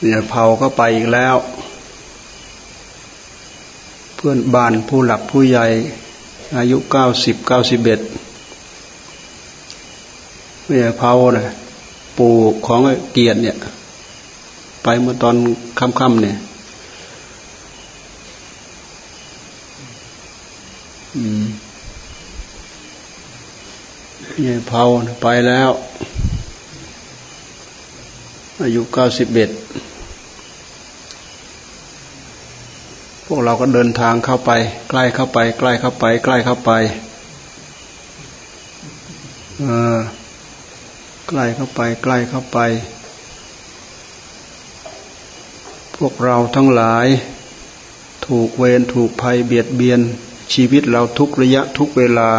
เนี่ยเผาก็ไปอีกแล้ว เพื่อนบ้านผู้หลักผู้ใหญ่ อายุเก้าสิบเก้าสิบเอ็ดเนี่ยเผาเนี่ยปู่ของเกียรติเนี่ย ไปเมื่อตอนค่ำๆเนี่ยเนี่ยเผาไปแล้ว อายุเก้าสิบเอ็ด พวกเราก็เดินทางเข้าไป ใกล้เข้าไป ใกล้เข้าไป ใกล้เข้าไปใกล้เข้าไป ใกล้เข้าไป พวกเราทั้งหลาย ถูกเวรถูกภัยเบียดเบียน ชีวิตเราทุกระยะทุกเวลา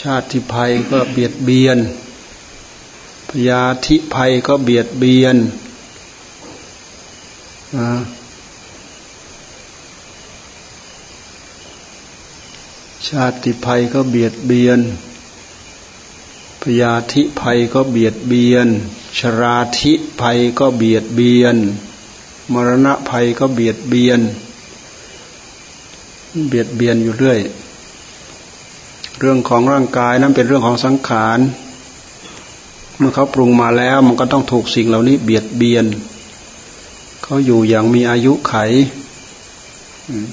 ชาติภัยก็เบียดเบียนพยาธิภัยก็เบียดเบียน ชาติภัยก็เบียดเบียน พยาธิภัยก็เบียดเบียน ชราธิภัยก็เบียดเบียน มรณะภัยก็เบียดเบียน เบียดเบียนอยู่เรื่อย เรื่องของร่างกายนั้นเป็นเรื่องของสังขาร เมื่อเขาปรุงมาแล้วมันก็ต้องถูกสิ่งเหล่านี้เบียดเบียน เขาอยู่อย่างมีอายุไข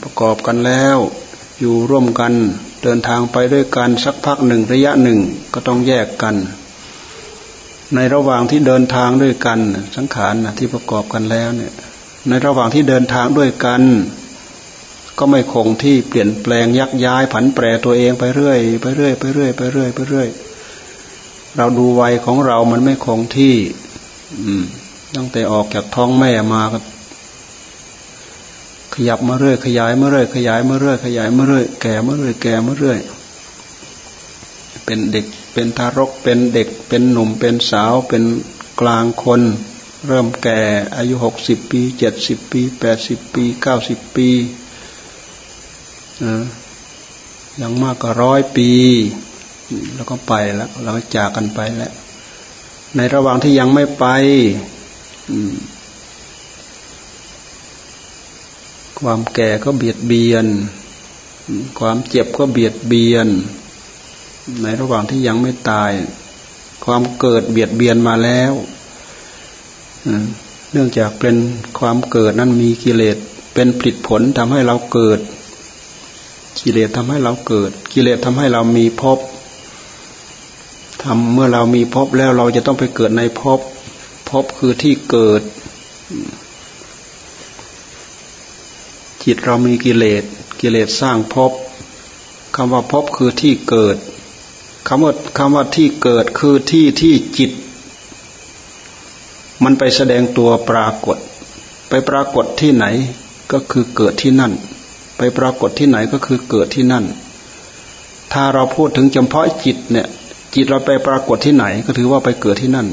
ประกอบกันแล้ว อยู่ร่วมกันเดินทางไปด้วยกันสักพักหนึ่งระยะหนึ่งก็ต้องแยกกัน ในระหว่างที่เดินทางด้วยกัน สังขารนะที่ประกอบกันแล้วเนี่ย ในระหว่างที่เดินทางด้วยกัน ก็ไม่คงที่เปลี่ยนแปลงยักย้ายผันแปรตัวเองไปเรื่อยไปเรื่อยไปเรื่อยไปเรื่อยไปเรื่อยเราดูวัยของเรามันไม่คงที่ อืม ตั้งแต่ออกจากท้องแม่มาก็ขยับมาเรื่อยขยายมาเรื่อยขยายมาเรื่อยขยายมาเรื่อยแก่มาเรื่อยแก่มาเรื่อยเป็นเด็กเป็นทารกเป็นเด็กเป็นหนุ่มเป็นสาวเป็นกลางคน เริ่มแก่อายุหกสิบปีเจ็ดสิบปีแปดสิบปีเก้าสิบปีอย่างมากก็ร้อยปี แล้วก็ไปแล้วเราจากกันไปแล้ว ในระหว่างที่ยังไม่ไป ความแก่ก็เบียดเบียน ความเจ็บก็เบียดเบียน ในระหว่างที่ยังไม่ตาย ความเกิดเบียดเบียนมาแล้วเนื่องจากเป็นความเกิดนั้นมีกิเลสเป็นผลิตผลทำให้เราเกิด กิเลสทำให้เราเกิด กิเลสทำให้เรามีภพทำเมื่อเรามีภพแล้วเราจะต้องไปเกิดในภพ ภพคือที่เกิด จิตเรามีกิเลสกิเลสสร้างภพคำว่าภพคือที่เกิดคำว่าคำว่าที่เกิดคือที่ที่จิต มันไปแสดงตัวปรากฏ ไปปรากฏที่ไหนก็คือเกิดที่นั่น ไปปรากฏที่ไหนก็คือเกิดที่นั่น ถ้าเราพูดถึงเฉพาะจิตเนี่ย จิตเราไปปรากฏที่ไหน ก็ถือว่าไปเกิดที่นั่น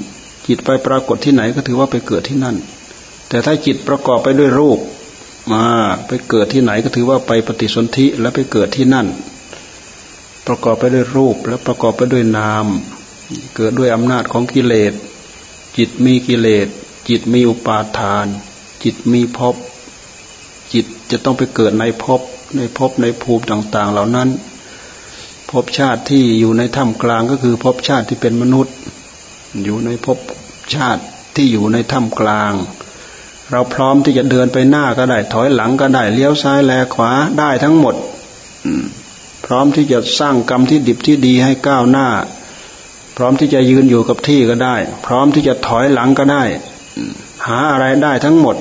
จิตไปปรากฏที่ไหนก็ถือว่าไปเกิดที่นั่น แต่ถ้าจิตประกอบไปด้วยรูปมาไปเกิดที่ไหนก็ถือว่าไปปฏิสนธิแล้วไปเกิดที่นั่น ประกอบไปด้วยรูปแล้วประกอบไปด้วยนาม เกิดด้วยอำนาจของกิเลส จิตมีกิเลส จิตมีอุปาทาน จิตมีภพจิตจะต้องไปเกิดในภพในภพในภูมิต่าง ๆ เหล่านั้นภพชาติที่อยู่ในถ้ำกลางก็คือภพชาติที่เป็นมนุษย์ อยู่ในภพ ชาติที่อยู่ในถ้ำกลาง เราพร้อมที่จะเดินไปหน้าก็ได้ ถอยหลังก็ได้เลี้ยวซ้ายแลขวาได้ทั้งหมดพร้อมที่จะสร้างกรรมที่ดิบที่ดีให้ก้าวหน้า พร้อมที่จะยืนอยู่กับที่ก็ได้ พร้อมที่จะถอยหลังก็ได้หาอะไรได้ทั้งหมด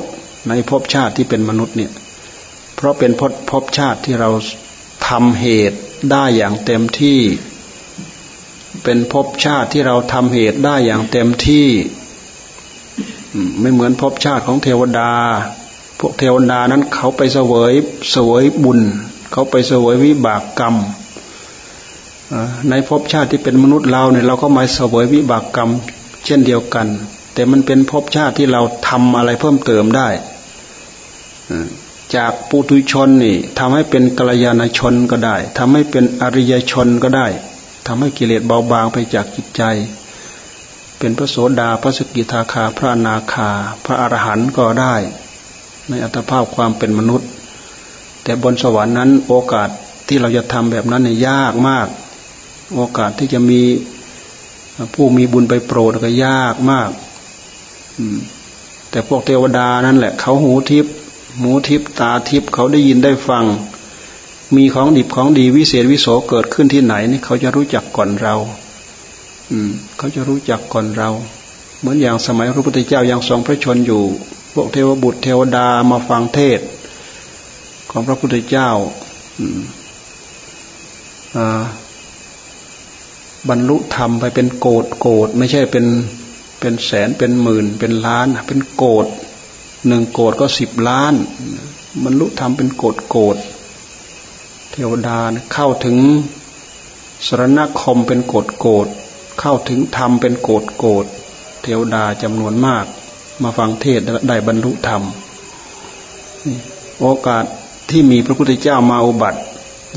ในภพชาติที่เป็นมนุษย์เนี่ย เพราะเป็นภพภพชาติที่เราทำเหตุได้อย่างเต็มที่ เป็นภพชาติที่เราทำเหตุได้อย่างเต็มที่ ไม่เหมือนภพชาติของเทวดา พวกเทวดานั้นเขาไปเสวยเสวยบุญ เขาไปเสวยวิบากกรรมในภพชาติที่เป็นมนุษย์เราเนี่ยเราก็มาเสวยวิบากกรรม เช่นเดียวกัน แต่มันเป็นภพชาติที่เราทำอะไรเพิ่มเติมได้จากปุถุชนนี่ทำให้เป็นกัลยาณชนก็ได้ทำให้เป็นอริยชนก็ได้ทำให้กิเลสเบาบางไปจากจิตใจ เป็นพระโสดาพระสกิทาคา พระนาคา พระอรหันต์ก็ได้ ในอัตภาพความเป็นมนุษย์ แต่บนสวรรค์นั้นโอกาสที่เราจะทำแบบนั้นเนี่ยยากมาก โอกาสที่จะมีผู้มีบุญไปโปรดก็ยากมากแต่พวกเทวดานั่นแหละ เขาหูทิพย์หูทิพย์ตาทิพย์เขาได้ยินได้ฟัง มีของดิบของดีวิเศษวิโสเกิดขึ้นที่ไหนนี่เขาจะรู้จักก่อนเรา อืม เขาจะรู้จักก่อนเรา เหมือนอย่างสมัยพระพุทธเจ้ายังทรงพระชนอยู่ พวกเทวบุตรเทวดามาฟังเทศ ของพระพุทธเจ้าอืมอ่าบรรลุธรรมไปเป็นโกดโกดไม่ใช่เป็นเป็นแสนเป็นหมื่น เป็นล้าน เป็นโกฏิหนึ่งโกฏิก็สิบล้านบรรลุธรรมเป็นโกฏิโกฏิเทวดาเข้าถึงสรณคมน์เป็นโกฏิโกฏิ เข้าถึงธรรมเป็นโกฏิโกฏิเทวดาจำนวนมาก มาฟังเทศได้บรรลุธรรมโอกาสที่มีพระพุทธเจ้ามาอุบัติ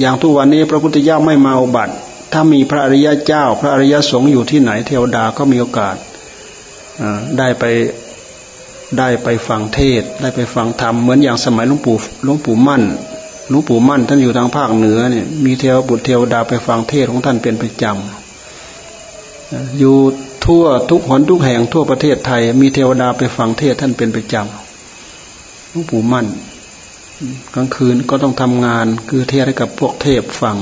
อย่างทุกวันนี้พระพุทธเจ้าไม่มาอุบัติ ถ้ามีพระอริยเจ้า พระอริยสงฆ์อยู่ที่ไหนเทวดาก็มีโอกาสได้ไปได้ไปฟังเทศได้ไปฟังธรรมเหมือนอย่างสมัยหลวงปู่หลวงปู่มั่นหลวงปู่มั่นท่านอยู่ทางภาคเหนือเนี่ยมีเทวบุตรเทวดาไปฟังเทศของท่านเป็นประจำ อยู่ทั่วทุกหนทุกแห่งทั่วประเทศไทย มีเทวดาไปฟังเทศท่านเป็นประจำหลวงปู่มั่นกลางคืนก็ต้องทำงาน คือเทศให้กับพวกเทพฟัง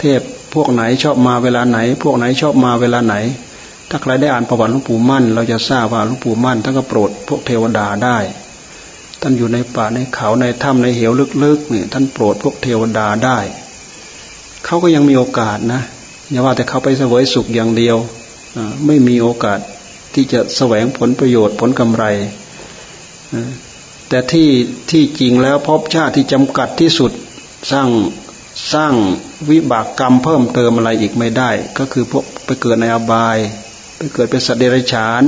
เทพพวกไหนชอบมาเวลาไหน พวกไหนชอบมาเวลาไหน ถ้าใครได้อ่านประวัติหลวงปู่มั่น เราจะทราบว่าหลวงปู่มั่นท่านก็โปรดพวกเทวดาได้ท่านอยู่ในป่าในเขาในถ้ำในเหวลึกๆเนี่ยท่านโปรดพวกเทวดาได้ เขาก็ยังมีโอกาสนะ อย่าว่าแต่เขาไปเสวยสุขอย่างเดียวไม่มีโอกาสที่จะแสวงผลประโยชน์ผลกำไรแต่ที่ที่จริงแล้วพบชาติที่จำกัดที่สุดสร้างสร้างวิบากกรรมเพิ่มเติมอะไรอีกไม่ได้ ก็คือพวกไปเกิดในอบาย ไปเกิดเป็นสัตว์เดรัจฉาน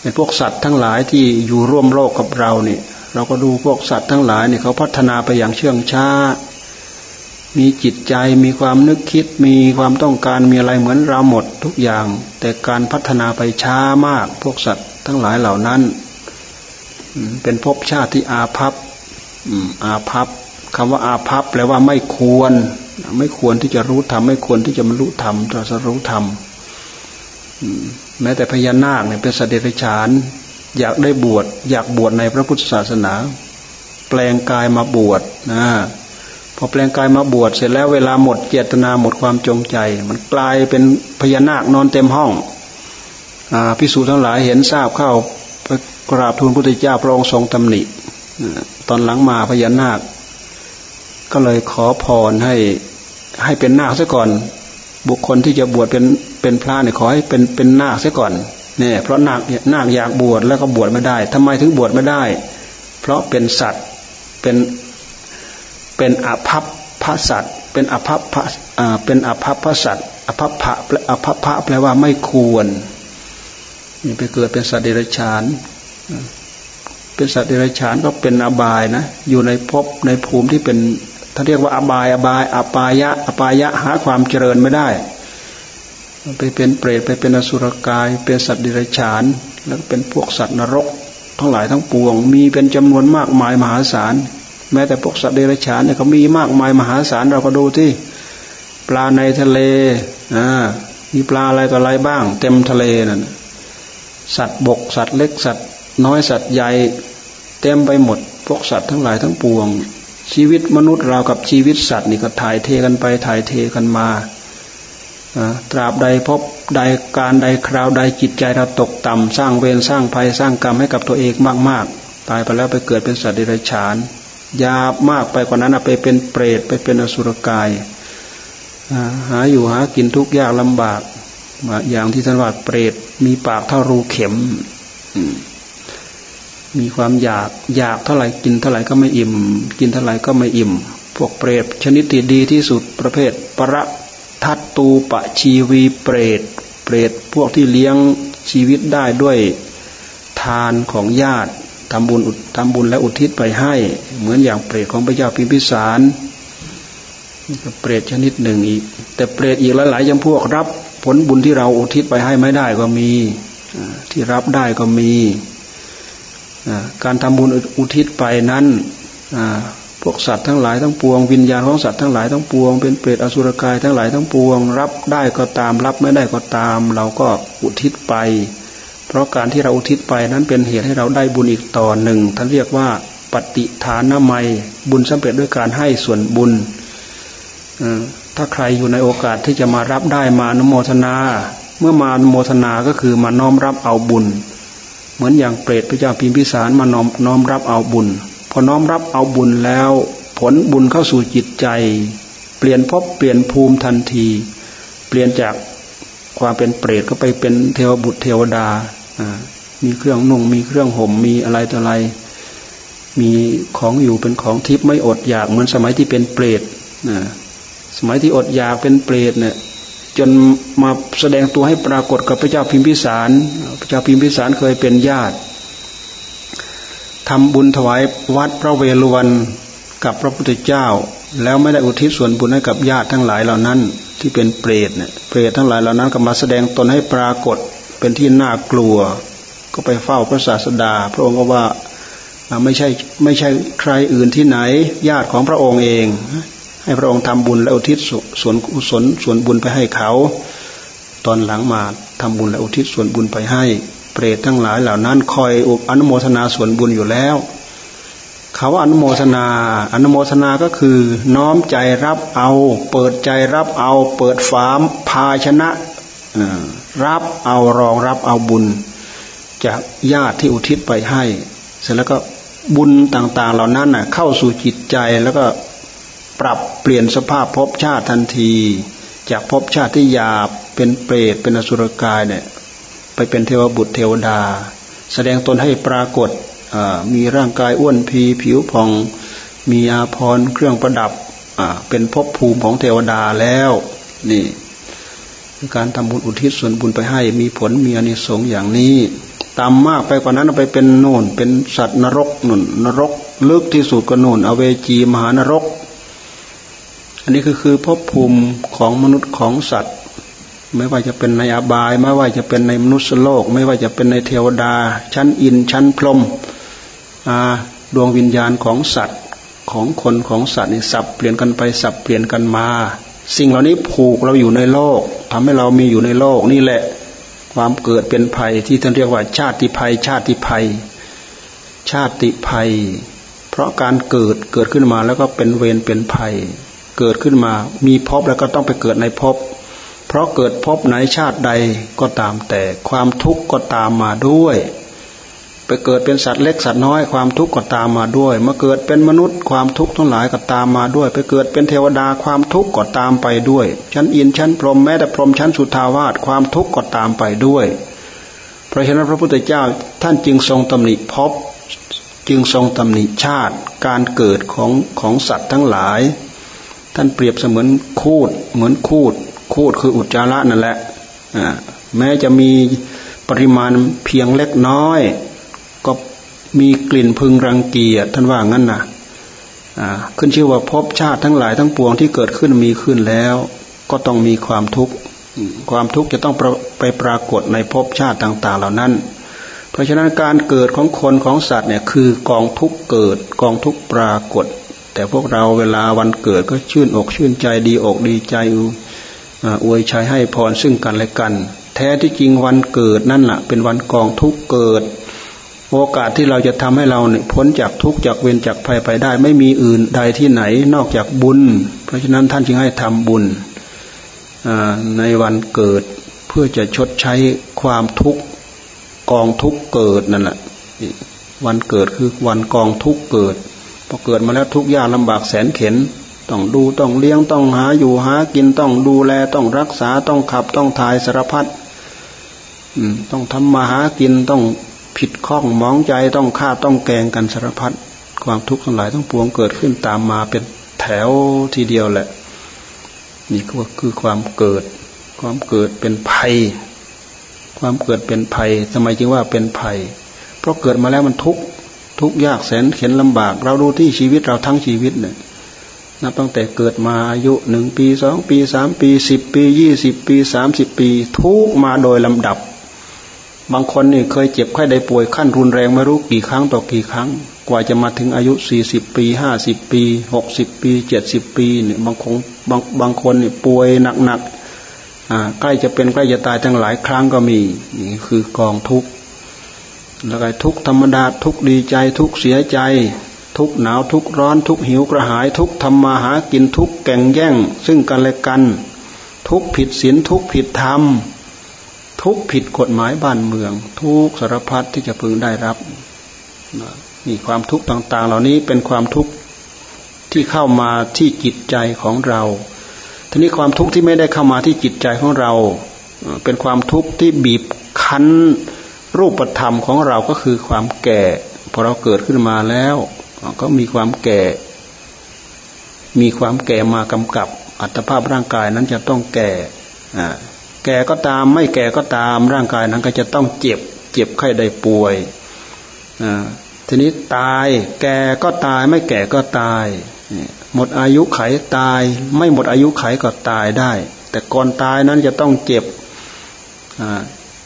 เป็นพวกสัตว์ทั้งหลายที่อยู่ร่วมโลกกับเราเนี่ยเราก็ดูพวกสัตว์ทั้งหลายเนี่ยเขาพัฒนาไปอย่างเชื่องช้า มีจิตใจมีความนึกคิดมีความต้องการมีอะไรเหมือนเราหมดทุกอย่าง แต่การพัฒนาไปช้ามาก พวกสัตว์ทั้งหลายเหล่านั้น เป็นภพชาติที่อาภัพอาภัพคำว่าอาภัพแปลว่าไม่ควร ไม่ควรที่จะรู้ธรรมไม่ควรที่จะบรรลุธรรมตรัสรู้ธรรมแม้แต่พญานาคเนี่ยเป็นสเดรัจฉาน อยากได้บวชอยากบวชในพระพุทธศาสนา แปลงกายมาบวชนะ พอแปลงกายมาบวชเสร็จแล้วเวลาหมดเจตนาหมดความจงใจ มันกลายเป็นพญานาคนอนเต็มห้องอพิสูจน์ทั้งหลายเห็นทราบเข้าไปกราบทูลพระพุทธเจ้าพระองค์ทรงตำหนิตอนหลังมาพญานาค ก็เลยขอพรให้ให้เป็นนาคซะก่อน บุคคลที่จะบวชเป็นเป็นพระเนี่ยขอให้เป็นเป็นนาคซะก่อนเนี่ยเพราะนาคนาคอยากบวชแล้วก็บวชไม่ได้ทำไมถึงบวชไม่ได้ เพราะเป็นสัตว์เป็น เป็นอภัพพระสัตว์เป็นอภัพพระอ่าเป็นอภัพพระสัตว์อภัพพระอภัพพระแปลว่าไม่ควรนี่ไปเกิดเป็นสัตว์เดรัจฉานเป็นสัตว์เดรัจฉานก็เป็นอบายนะ อยู่ในภพในภูมิที่เป็นถ้าเรียกว่าอบายอบายอปายะอปายะหาความเจริญไม่ได้ไปเป็นเปรตไปเป็นอสุรกาย เป็นสัตว์ดิรัจฉาน แล้วเป็นพวกสัตว์นรก ทั้งหลายทั้งปวง มีเป็นจำนวนมากมายมหาศาล แม้แต่พวกสัตว์เดรัจฉานเนี่ยเขามีมากมายมหาศาลเราก็ดูที่ปลาในทะเลอ่ามีปลาอะไรต่ออะไรบ้าง เต็มทะเลนั่นสัตว์บกสัตว์เล็กสัตว์น้อยสัตว์ใหญ่ เต็มไปหมด พวกสัตว์ทั้งหลายทั้งปวง ชีวิตมนุษย์เรากับชีวิตสัตว์นี่ก็ถ่ายเทกันไปถ่ายเทกันมาตราบใดพบใดการใดคราวใดจิตใจเราตกต่ำสร้างเวรสร้างภัยสร้างกรรมให้กับตัวเองมาก ๆ ตายไปแล้วไปเกิดเป็นสัตว์เดรัจฉาน ยาบมากไปกว่านั้นไปเป็นเปรตไปเป็นอสุรกายหาอยู่หากินทุกยากลำบากอย่างที่ท่านว่าเปรตมีปากเท่ารูเข็มมีความอยากอยากเท่าไหร่กินเท่าไหร่ก็ไม่อิ่ม กินเท่าไหร่ก็ไม่อิ่ม พวกเปรตชนิดที่ดีที่สุดประเภทประทัตตูปะชีวีเปรตเปรตพวกที่เลี้ยงชีวิตได้ด้วยทานของญาติ ทำบุญทำบุญและอุทิศไปให้ เหมือนอย่างเปรตของพระเจ้าพิมพิสารนี่ก็เปรตชนิดหนึ่งอีก แต่เปรตอีกหลายๆจำพวกรับ ผลบุญที่เราอุทิศไปให้ไม่ได้ก็มีที่รับได้ก็มีการทำบุญอุทิศไปนั้นพวกสัตว์ทั้งหลายทั้งปวง วิญญาณของสัตว์ทั้งหลายทั้งปวง เป็นเปรตอสุรกายทั้งหลายทั้งปวง รับได้ก็ตามรับไม่ได้ก็ตาม เราก็อุทิศไป เพราะการที่เราอุทิศไปนั้นเป็นเหตุให้เราได้บุญอีกต่อหนึ่งท่านเรียกว่าปฏิฐานนามัย บุญสำเร็จด้วยการให้ส่วนบุญถ้าใครอยู่ในโอกาสที่จะมารับได้มาอนโมทนา เมื่อมาอนโมทนาก็คือมาน้อมรับเอาบุญ เหมือนอย่างเปรตพระเจ้าพิมพิสารมาน้อมน้อมรับเอาบุญ พอน้อมรับเอาบุญแล้ว ผลบุญเข้าสู่จิตใจ เปลี่ยนภพเปลี่ยนภูมิทันที เปลี่ยนจาก ความเป็นเปรตก็ไปเป็นเทวบุตรเทวดามีเครื่องนุ่งมีเครื่องห่มมีอะไรต่ออะไร มีของอยู่เป็นของทิพย์ไม่อดอยากเหมือนสมัยที่เป็นเปรตสมัยที่อดอยากเป็นเปรตเนี่ยจนมาแสดงตัวให้ปรากฏกับพระเจ้าพิมพิสาร พระเจ้าพิมพิสารเคยเป็นญาติทำบุญถวายวัดพระเวฬุวันกับพระพุทธเจ้า แล้วไม่ได้อุทิศส่วนบุญให้กับญาติทั้งหลายเหล่านั้น ที่เป็นเปรตเนี่ยเปรตทั้งหลายเหล่านั้นก็มาแสดงตนให้ปรากฏเป็นที่น่ากลัว ก็ไปเฝ้าพระศาสดา พระองค์ก็ว่าไม่ใช่ไม่ใช่ใครอื่นที่ไหน ญาติของพระองค์เอง ให้พระองค์ทำบุญและอุทิศส่วนกุศลส่วนบุญไปให้เขา ตอนหลังมาทำบุญและอุทิศส่วนบุญไปให้ เปรตทั้งหลายเหล่านั้นคอยอุอนุโมทนาส่วนบุญอยู่แล้ว เขาว่าอนุโมทนา อนุโมทนาก็คือ น้อมใจรับเอา เปิดใจรับเอา เปิดฝามภาชนะรับเอารองรับเอาบุญ จากญาติที่อุทิศไปให้ เสร็จแล้วก็บุญต่าง ๆ เหล่านั้นน่ะ เข้าสู่จิตใจแล้วก็ปรับเปลี่ยนสภาพภพชาติทันที จากภพชาติที่หยาบเป็นเปรตเป็นอสุรกายเนี่ย ไปเป็นเทวบุตรเทวดา แสดงตนให้ปรากฏ มีร่างกายอ้วนพีผิวพอง มีอาภรณ์เครื่องประดับเป็นภพภูมิของเทวดาแล้วนี่การทำบุญอุทิศส่วนบุญไปให้มีผลมีอนิสงส์อย่างนี้ตามมากไปกว่านั้นไปเป็นโน่น เป็นสัตว์นรกนุ่นนรกลึกที่สุดก็โน่นอเวจีมหานรก อันนี้ก็คือภพภูมิของมนุษย์ของสัตว์ ไม่ว่าจะเป็นในอบาย ไม่ว่าจะเป็นในมนุษย์โลก ไม่ว่าจะเป็นในเทวดา ชั้นอินชั้นพรหม ดวงวิญญาณของสัตว์ของคนของสัตว์นี่สับเปลี่ยนกันไปสับเปลี่ยนกันมา สิ่งเหล่านี้ผูกเราอยู่ในโลกทำให้เรามีอยู่ในโลกนี่แหละ ความเกิดเป็นภัยที่ท่านเรียกว่า ชาติภัย ชาติภัย ชาติภัย เพราะการเกิดเกิดขึ้นมาแล้วก็เป็นเวรเป็นภัย เกิดขึ้นมา มีภพแล้วก็ต้องไปเกิดในภพเพราะเกิดภพไหนชาติใดก็ตามแต่ความทุกข์ก็ตามมาด้วย ไปเกิดเป็นสัตว์เล็กสัตว์น้อยความทุกข์ก็ตามมาด้วยเมื่อเกิดเป็นมนุษย์ความทุกข์ทั้งหลายก็ตามมาด้วย ไปเกิดเป็นเทวดาความทุกข์ก็ตามไปด้วย ชั้นอินชั้นพรหมแม้แต่พรหมชั้นสุทาวาสความทุกข์ก็ตามไปด้วย เพราะฉะนั้นพระพุทธเจ้าท่านจึงทรงตำหนิภพจึงทรงตำหนิชาติการเกิดของของสัตว์ทั้งหลาย ท่านเปรียบเสมือนคูดเหมือนคูด คูดคืออุจจาระนั่นแหละแม้จะมีปริมาณเพียงเล็กน้อย มีกลิ่นพึงรังเกียจท่านว่างั้นนะขึ้นชื่อว่าพบชาติทั้งหลายทั้งปวงที่เกิดขึ้นมีขึ้นแล้ว ก็ต้องมีความทุกข์ความทุกข์จะต้องไปปรากฏในภพชาติต่าง ๆ เหล่านั้น เพราะฉะนั้นการเกิดของคนของสัตว์เนี่ยคือกองทุกข์เกิดกองทุกข์ปรากฏ แต่พวกเราเวลาวันเกิดก็ชื่นอกชื่นใจดีอกดีใจอวยชัยให้พรซึ่งกันและกัน แท้ที่จริงวันเกิดนั่นแหละเป็นวันกองทุกเกิด โอกาสที่เราจะทำให้เราเนี่ยพ้นจากทุกจากเวรจากภัยไปได้ ไม่มีอื่นใดที่ไหนนอกจากบุญ เพราะฉะนั้นท่านจึงให้ทำบุญในวันเกิดเพื่อจะชดใช้ความทุกข์กองทุกเกิดนั่นแหละวันเกิดคือวันกองทุกเกิดพอเกิดมาแล้วทุกยากลำบากแสนเข็นต้องดูต้องเลี้ยงต้องหาอยู่หากินต้องดูแลต้องรักษาต้องขับต้องถ่ายสารพัดต้องทำมาหากินต้อง ผิดข้องมองใจต้องฆ่าต้องแกงกันสารพัดความทุกข์ทั้งหลายทั้งปวงเกิดขึ้นตามมาเป็นแถวทีเดียวแหละ นี่ก็คือความเกิด ความเกิดเป็นภัย ความเกิดเป็นภัยทำไมจึงว่าเป็นภัย เพราะเกิดมาแล้วมันทุกข์ทุกข์ยากแสนเข็นลำบาก เราดูที่ชีวิตเราทั้งชีวิตเนี่ยนับตั้งแต่เกิดมาอายุหนึ่งปีสองปีสามปีสิบปียี่สิบปีสามสิบปี ทุกมาโดยลำดับ บางคนนี่เคยเจ็บไข้ได้ป่วยขั้นรุนแรงไม่รู้กี่ครั้งต่อกี่ครั้ง กว่าจะมาถึงอายุสี่สิบปีห้าสิบปีหกสิบปีเจ็ดสิบปีเนี่ยบางคนบางบางคนนี่ป่วยหนักๆใกล้จะเป็นใกล้จะตายทั้งหลายครั้งก็มีนี่คือกองทุกข์แล้วก็ทุกธรรมดาทุกดีใจทุกเสียใจ ทุกหนาวทุกร้อนทุกหิวกระหาย ทุกทำมาหากินทุกแก่งแย่ง ซึ่งกันและกัน ทุกผิดศีลทุกผิดธรรม ทุกผิดกฎหมายบ้านเมือง ทุกสารพัดที่จะพึงได้รับนี่ความทุกข์ต่าง ๆ เหล่านี้เป็นความทุกข์ที่เข้ามาที่จิตใจของเรา ทีนี้ความทุกข์ที่ไม่ได้เข้ามาที่จิตใจของเรา เป็นความทุกข์ที่บีบคั้นรูปธรรมของเราก็คือความแก่พอเราเกิดขึ้นมาแล้ว ก็มีความแก่ มีความแก่มากำกับ อัตภาพร่างกายนั้นจะต้องแก่ แก่ก็ตาม ไม่แก่ก็ตาม ร่างกายนั้นก็จะต้องเจ็บ เจ็บไข้ได้ป่วยทีนี้ตาย แก่ก็ตาย ไม่แก่ก็ตาย หมดอายุไขตาย ไม่หมดอายุไขก็ตายได้ แต่ก่อนตายนั้นจะต้องเจ็บ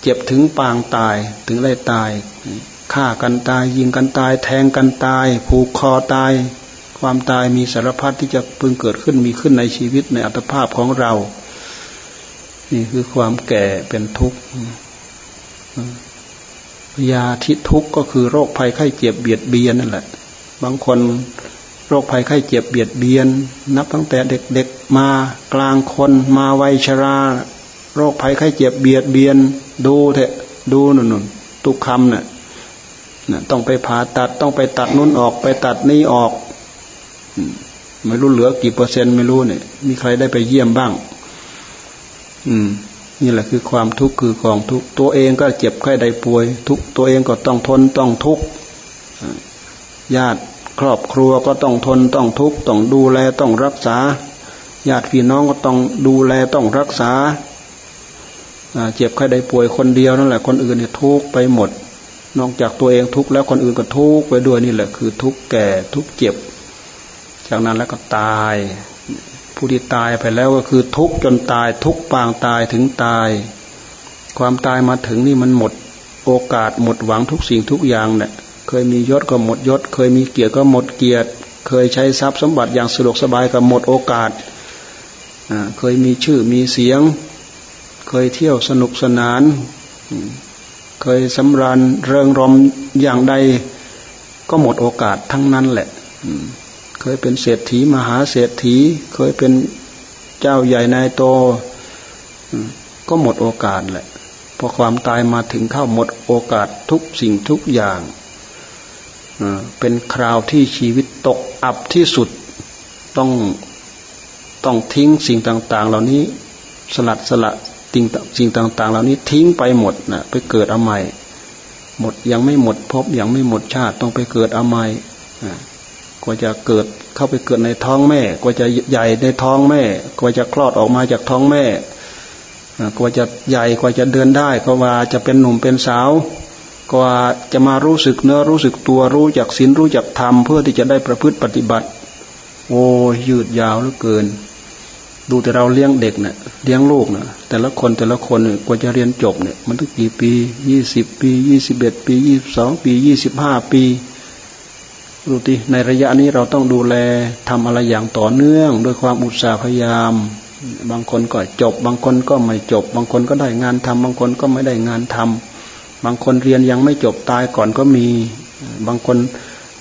เจ็บถึงปางตายถึงได้ตายฆ่ากันตายยิงกันตาย แทงกันตาย ผูกคอตาย ความตายมีสารพัดที่จะพึงเกิดขึ้นมีขึ้นในชีวิตในอัตภาพของเรา นี่คือความแก่เป็นทุกข์ยาทิทุกข์ก็คือโรคภัยไข้เจ็บเบียดเบียนนั่นแหละ บางคนโรคภัยไข้เจ็บเบียดเบียน นับตั้งแต่เด็กๆมากลางคนมาวัยชรา โรคภัยไข้เจ็บเบียดเบียน ดูเถอะดูหนุนตุกคำเนี่ยต้องไปผ่าตัดต้องไปตัดนู้นออกไปตัดนี้ออก ไม่รู้เหลือกี่เปอร์เซ็นต์ไม่รู้เนี่ย มีใครได้ไปเยี่ยมบ้าง อืม นี่แหละคือความทุกข์คือกองทุกข์ตัวเองก็เจ็บไข้ได้ป่วย ทุกตัวเองก็ต้องทนต้องทุกข์ญาติครอบครัวก็ต้องทนต้องทุกข์ต้องดูแลต้องรักษาญาติพี่น้องก็ต้องดูแลต้องรักษาเจ็บใครได้ป่วยคนเดียวนั่นแหละคนอื่นเนี่ยทุกไปหมด นอกจากตัวเองทุกแล้วคนอื่นก็ทุกไปด้วยนี่แหละคือทุกแก่ทุกเจ็บ จากนั้นแล้วก็ตาย ผู้ที่ตายไปแล้วก็คือทุกจนตายทุกปางตายถึงตาย ความตายมาถึงนี่มันหมดโอกาสหมดหวังทุกสิ่งทุกอย่างเนี่ยเคยมียศก็หมดยศ เคยมีเกียรติก็หมดเกียรติ เคยใช้ทรัพย์สมบัติอย่างสะดวกสบายก็หมดโอกาสเคยมีชื่อมีเสียง เคยเที่ยวสนุกสนาน เคยสำราญเริงรมอย่างใดก็หมดโอกาสทั้งนั้นแหละ เคยเป็นเศรษฐีมหาเศรษฐี เคยเป็นเจ้าใหญ่นายโตก็หมดโอกาสแหละพอความตายมาถึงเข้าหมดโอกาสทุกสิ่งทุกอย่างเป็นคราวที่ชีวิตตกอับที่สุดต้องต้องทิ้งสิ่งต่าง ๆ เหล่านี้สลัดสละสิ่งสิ่งต่าง ๆ เหล่านี้ทิ้งไปหมดนะไปเกิดเอาใหม่ หมดยังไม่หมดพบยังไม่หมดชาติต้องไปเกิดเอาใหม่ กว่าจะเกิดเข้าไปเกิดในท้องแม่ กว่าจะใหญ่ในท้องแม่ กว่าจะคลอดออกมาจากท้องแม่ กว่าจะใหญ่กว่าจะเดินได้กว่าจะเป็นหนุ่มเป็นสาว กว่าจะมารู้สึกเนื้อรู้สึกตัวรู้จักศีลรู้จักธรรมเพื่อที่จะได้ประพฤติปฏิบัติ โอ้ยืดยาวเหลือเกิน ดูแต่เราเลี้ยงเด็กเนะ่ยเลี้ยงลูกนะแต่ละคนแต่ละคนกว่าจะเรียนจบเนี่ยมันต้องกี่ปียี่สิบปียี่สิบเอ็ดปียี่สิบสองปียี่สิบห้าปี ดูทีในระยะนี้เราต้องดูแลทำอะไรอย่างต่อเนื่องด้วยความอุตสาห์พยายาม บางคนก็จบ บางคนก็ไม่จบ บางคนก็ได้งานทำบางคนก็ไม่ได้งานทำบางคนเรียนยังไม่จบตายก่อนก็มี บางคน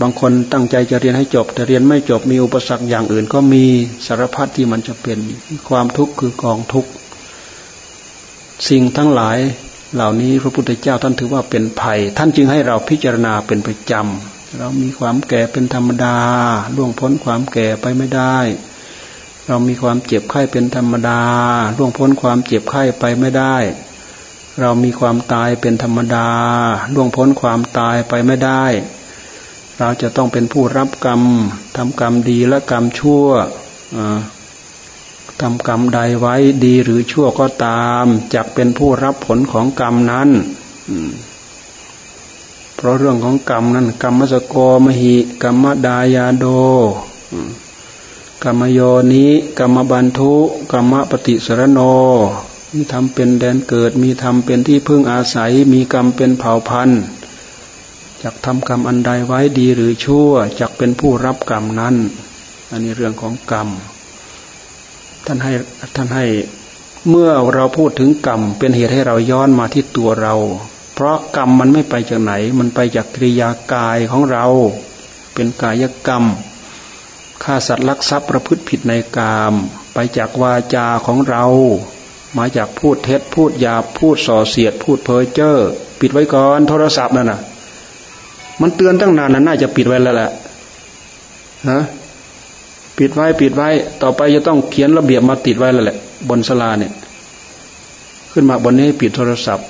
บางคนตั้งใจจะเรียนให้จบ แต่เรียนไม่จบมีอุปสรรคอย่างอื่น ก็มีสารพัดที่มันจะเป็นความทุกข์คือกองทุกข์สิ่งทั้งหลายเหล่านี้พระพุทธเจ้าท่านถือว่าเป็นภัย ท่านจึงให้เราพิจารณาเป็นประจำ เรามีความแก่เป็นธรรมดา ล่วงพ้นความแก่ไปไม่ได้ เรามีความเจ็บไข้เป็นธรรมดา ล่วงพ้นความเจ็บไข้ไปไม่ได้ เรามีความตายเป็นธรรมดา ล่วงพ้นความตายไปไม่ได้ เราจะต้องเป็นผู้รับกรรมทำกรรมดีและกรรมชั่วทำกรรมใดไว้ดีหรือชั่วก็ตามจักเป็นผู้รับผลของกรรมนั้น เพราะเรื่องของกรรมนั้นกรรมสกโกมหิกรรมดายาโดกรรมโยนิกรรมบันทุกรรมปฏิสรโนมีธรรมเป็นแดนเกิด มีธรรมเป็นที่พึ่งอาศัย มีกรรมเป็นเผ่าพันธุ์จักทำกรรมอันใดไว้ดีหรือชั่วจักเป็นผู้รับกรรมนั้น อันนี้เรื่องของกรรม ท่านให้ท่านให้เมื่อเราพูดถึงกรรมเป็นเหตุให้เราย้อนมาที่ตัวเรา เพราะกรรมมันไม่ไปจากไหน มันไปจากกิริยากายของเรา เป็นกายกรรมฆ่าสัตว์ลักทรัพย์ประพฤติผิดในกาม ไปจากวาจาของเรา มาจากพูดเท็จพูดหยาบพูดส่อเสียด พูดเพ้อเจ้อปิดไว้ก่อนโทรศัพท์นั่นน่ะ มันเตือนตั้งนานน่ะน่าจะปิดไว้แล้วแหละฮะปิดไว้ปิดไว้ ต่อไปจะต้องเขียนระเบียบมาติดไว้แล้วแหละ บนสลาเนี่ย ขึ้นมาบนนี้ปิดโทรศัพท์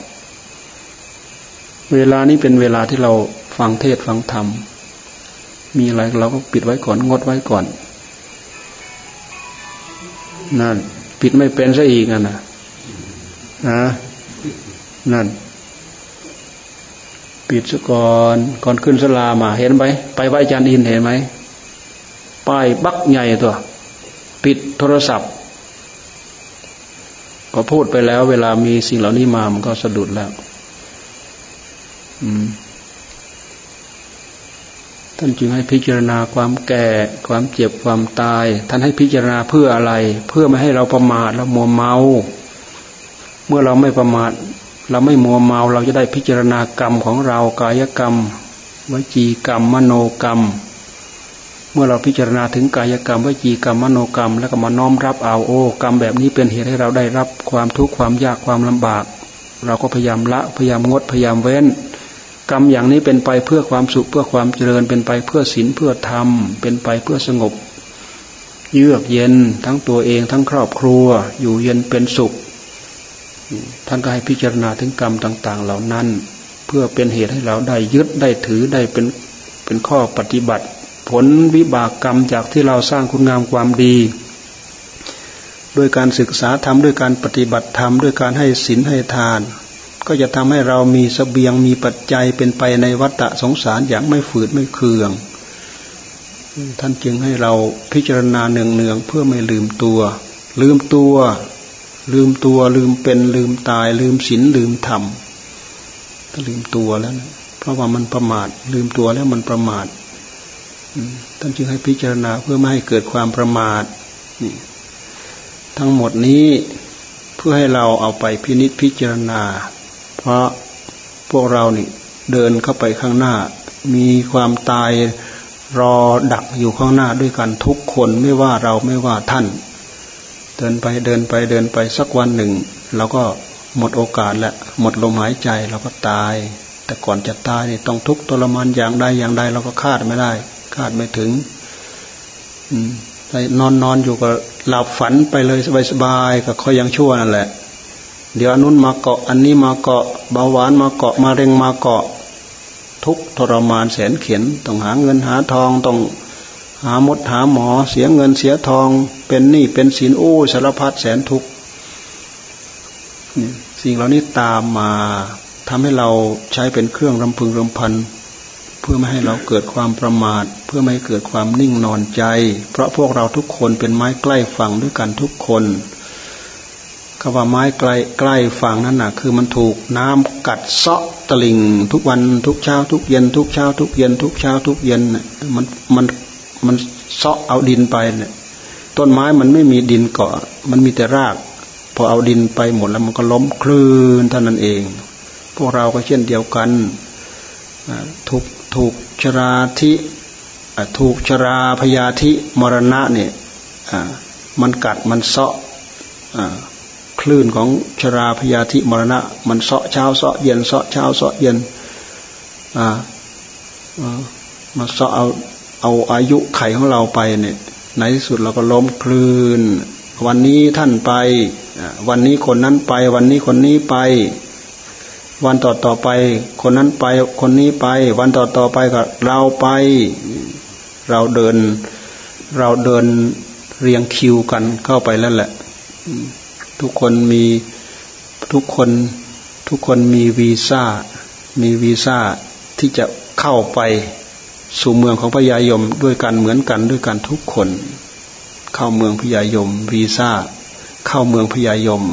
เวลานี้เป็นเวลาที่เราฟังเทศฟังธรรม มีอะไรเราก็ปิดไว้ก่อนงดไว้ก่อน นั่น ปิดไม่เป็นซะอีกนะนะนั่น ปิดซะก่อนก่อนขึ้นสลามา เห็นไหมไปไหว้อาจารย์อินเห็นไหมป้ายบักใหญ่ตัว ปิดโทรศัพท์ ก็พูดไปแล้ว เวลามีสิ่งเหล่านี้มามันก็สะดุดแล้ว ท่านจึงให้พิจารณาความแก่ ความเจ็บความตาย ท่านให้พิจารณาเพื่ออะไร เพื่อไม่ให้เราประมาทเรามัวเมา เมื่อเราไม่ประมาทเราไม่มัวเมาเราจะได้พิจารณากรรมของเรากายกรรม วจีกรรม มโนกรรม เมื่อเราพิจารณาถึงกายกรรม วจีกรรมมโนกรรม แล้วก็มาน้อมรับเอาโอ้กรรมแบบนี้เป็นเหตุให้เราได้รับความทุกข์ความยากความลำบาก เราก็พยายามละพยายามงดพยายามเว้น กรรมอย่างนี้เป็นไปเพื่อความสุขเพื่อความเจริญ เป็นไปเพื่อศีลเพื่อธรรม เป็นไปเพื่อสงบ เยือกเย็นทั้งตัวเองทั้งครอบครัว อยู่เย็นเป็นสุข ท่านก็ให้พิจารณาถึงกรรมต่าง ๆ เหล่านั้น เพื่อเป็นเหตุให้เราได้ยึดได้ถือได้เป็นเป็นข้อปฏิบัติ ผลวิบากกรรมจากที่เราสร้างคุณงามความดีด้วยการศึกษาธรรมด้วยการปฏิบัติธรรมด้วยการให้ศีลให้ทาน ก็จะทำให้เรามีสเสบียงมีปัจจัยเป็นไปในวัฏสงสารอย่างไม่ฝืดไม่เคือง ท่านจึงให้เราพิจารณาเนืองๆเพื่อไม่ลืมตัว ลืมตัว ลืมตัวลืมเป็นลืมตาย ลืมศีลลืมธรรมถ้าลืมตัวแล้วนะเพราะว่ามันประมาท ลืมตัวแล้วมันประมาทท่านจึงให้พิจารณาเพื่อไม่ให้เกิดความประมาทนี่ทั้งหมดนี้เพื่อให้เราเอาไปพินิจพิจารณา เพราะพวกเรานี่เดินเข้าไปข้างหน้า มีความตายรอดักอยู่ข้างหน้าด้วยกันทุกคนไม่ว่าเราไม่ว่าท่าน เดินไปเดินไปเดินไปสักวันหนึ่งเราก็หมดโอกาสและหมดลมหายใจเราก็ตาย แต่ก่อนจะตายนี่ต้องทุกทรมานอย่างใดอย่างใดเราก็คาดไม่ได้ คาดไม่ถึงอืมนอนนอนอยู่ก็หลับฝันไปเลยสบายๆก็ค่อยยังชั่วนั่นแหละ เดี๋ยวนุนมาเกาะ อันนี้มาเกาะเบาหวานมาเกาะมาเร็งมาเกาะ ทุกทรมานแสนเขียนต้องหาเงินหาทองต้องหาหมดหาหมอเสียเงินเสียทอง เป็นหนี้เป็นสินโอ้สารพัดแสนทุกสิ่งเหล่านี้ตามมาทำให้เราใช้เป็นเครื่องรำพึงรำพัน เพื่อไม่ให้เราเกิดความประมาท เพื่อไม่ให้เกิดความนิ่งนอนใจ เพราะพวกเราทุกคนเป็นไม้ใกล้ฝั่งด้วยกันทุกคน คำว่าไม้ใกล้ใกล้ฝั่งนั้นน่ะ คือมันถูกน้ำกัดเซาะตลิ่ง ทุกวันทุกเช้า ทุกเย็น ทุกเช้า ทุกเย็น ทุกเช้า ทุกเย็นมันมันมันเซาะเอาดินไปเนี่ยต้นไม้มันไม่มีดินเกาะ มันมีแต่ราก พอเอาดินไปหมดแล้วมันก็ล้มคลื่นเท่านั้นเอง พวกเราก็เช่นเดียวกันถูกถูกชราธิถูกชราพยาธิมรณะเนี่ยมันกัดมันเซาะ ลื่นของชราพยาธิมรณะ มันเสาะเช้าเสาะเย็นเสาะเช้าเสาะเย็นอ่ามาเสาะเอาเอาอายุไขของเราไปเนี่ยในที่สุดเราก็ล้มคลื่นวันนี้ท่านไป วันนี้คนนั้นไป วันนี้คนนี้ไป วันต่อต่อไป คนนั้นไป คนนี้ไป วันต่อต่อไปก็เราไป เราเดิน เราเดินเรียงคิวกันเข้าไปแล้วแหละ ทุกคนมีทุกคนทุกคนมีวีซ่า มีวีซ่าที่จะเข้าไปสู่เมืองของพญายมด้วยกันเหมือนกันด้วยกันทุกคน เข้าเมืองพญายม วีซ่า เข้าเมืองพญายม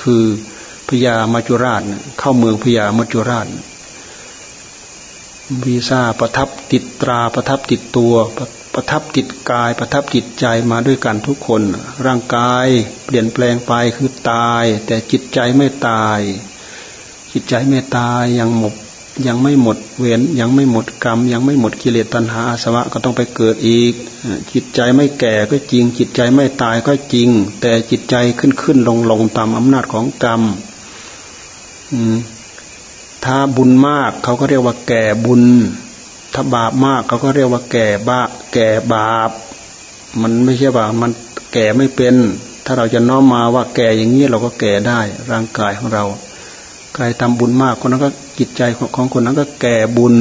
คือพญามัจจุราชเข้าเมืองพญามัจจุราชวีซ่าประทับติดตราประทับติดตัวประ ประทับติดกายประทับจิตใจมาด้วยกันทุกคน ร่างกายเปลี่ยนแปลงไปคือตาย แต่จิตใจไม่ตาย จิตใจไม่ตายยังหมดยังไม่หมดเวรยังไม่หมดกรรม ยังไม่หมดกิเลสตัณหาอาสวะก็ต้องไปเกิดอีก จิตใจไม่แก่ก็จริง จิตใจไม่ตายก็จริง แต่จิตใจขึ้นขึ้นลงลงตามอำนาจของกรรมถ้าบุญมากเขาก็เรียกว่าแก่บุญ ถ้าบาปมากเขาก็เรียกว่าแก่บาแก่บาป มันไม่ใช่ว่ามันแก่ไม่เป็น ถ้าเราจะน้อมมาว่าแก่อย่างนี้เราก็แก่ได้ ร่างกายของเรา ใครทำบุญมากคนนั้นก็จิตใจของคนนั้นก็แก่บุญ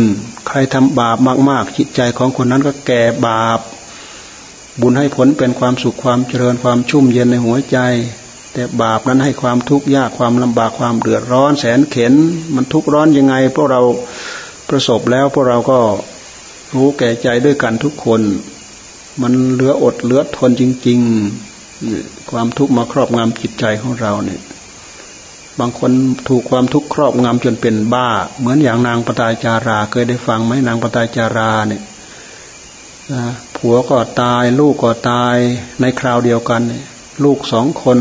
ใครทำบาปมากๆ จิตใจของคนนั้นก็แก่บาป บุญให้ผลเป็นความสุขความเจริญความชุ่มเย็นในหัวใจ แต่บาปนั้นให้ความทุกข์ยากความลำบากความเดือดร้อนแสนเข็น มันทุกข์ร้อนยังไงพวกเรา ประสบแล้วพวกเราก็รู้แก่ใจด้วยกันทุกคน มันเหลืออดเหลือทนจริง ๆ ความทุกข์มาครอบงำจิตใจของเราเนี่ยบางคนถูกความทุกข์ครอบงำจนเป็นบ้า เหมือนอย่างนางปตาจารา เคยได้ฟังไหมนางปตาจาราเนี่ยผัวก็ตาย ลูกก็ตายในคราวเดียวกัน ลูกสองคน